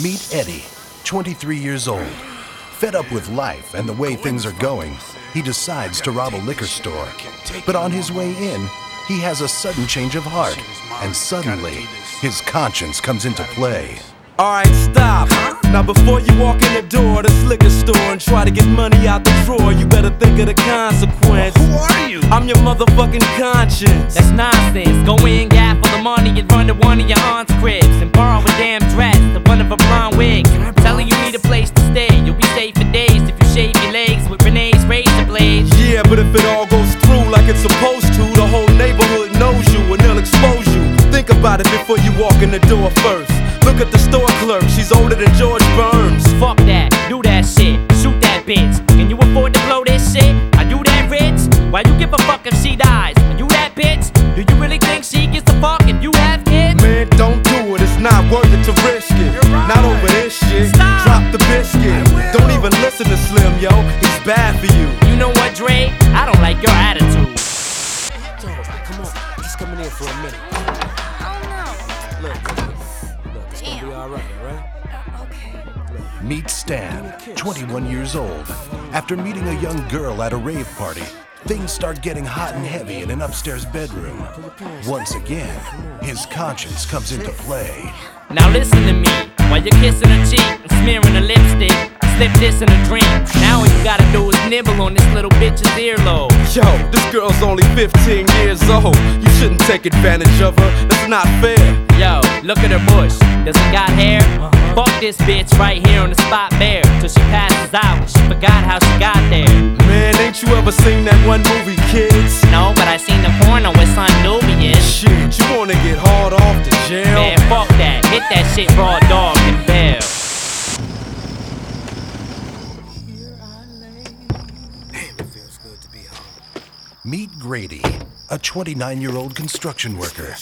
Meet Eddie, 23 years old. Fed up with life and the way things are going, he decides to rob a liquor store. But on his way in, he has a sudden change of heart, and suddenly, his conscience comes into play. Alright, stop. Now before you walk in the door of this liquor store and try to get money out the drawer, you better think of the consequence. Who are you? I'm your motherfucking conscience. That's nonsense. Go in, gap for the money, and run to one of your aunt's cribs and borrow a damn dress, but if it all goes through like it's supposed to, the whole neighborhood knows you and they'll expose you. Think about it before you walk in the door first. Look at the store clerk, she's older than George Burns. Fuck that, do that shit, shoot that bitch. Can you afford to blow this shit? Are you that rich? Why you give a fuck if she dies? Are you that bitch? Do you really think she gets a fuck if you have kids? Man, don't do it, it's not worth it to risk it. Right. Not over this shit. Stop. Drop the biscuit. Don't even listen to Slim, yo, he's bad for you. You know Dre? I don't like your attitude. Come on, just coming in for a minute. Oh Look, look, it's gonna be alright, alright? no. Uh, okay. Meet Stan, 21 years old. After meeting a young girl at a rave party, things start getting hot and heavy in an upstairs bedroom. Once again, his conscience comes into play. Now listen to me. While you're kissing her cheek and smearing her lipstick, slip this in a drink. Now all you gotta do is nibble on this little bitch's earlobe. Yo, this girl's only 15 years old. You shouldn't take advantage of her. That's not fair. Yo, look at her bush. Does it got hair? Uh-huh. Fuck this bitch right here on the spot bare. Till she passes out. She forgot how she got there. Man, ain't you ever seen that one movie, kids? No, but I seen the porno with Son Nubian. Shit, you wanna get hard off the jail? Man, fuck that. Hit that shit raw dog Meet Grady, a 29 year old construction worker.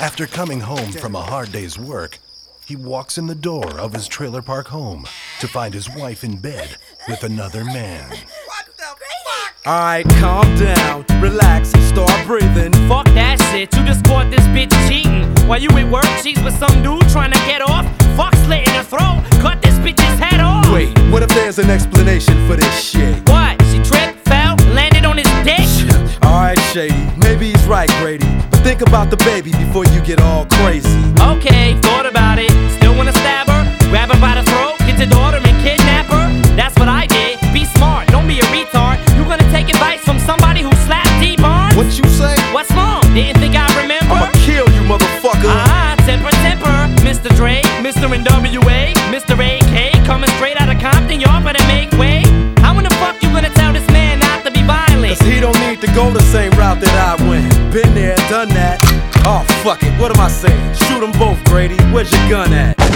After coming home from a hard day's work, he walks in the door of his trailer park home to find his wife in bed with another man. What the fuck? Alright, calm down, relax, start breathing. Fuck that shit. You just caught this bitch cheating. While you at work, she's with some dude trying to get off. Fuck slit in her throat. Cut this bitch's head off. Wait, what if there's an explanation for this shit? What? Think about the baby before you get all crazy. Okay, thought about it. Still wanna stab her? Grab her by the throat, get your daughter and kidnap her? That's what I did. Be smart, don't be a retard. You gonna take advice from somebody who slapped Dee Barnes? What you say? What's wrong? Didn't think I remember? I'ma kill you, motherfucker. Ah, temper, temper. Mr. Dre, Mr. NWA, go the same route that I went. Been there, done that. Oh, fuck it, what am I saying? Shoot them both, Grady. Where's your gun at?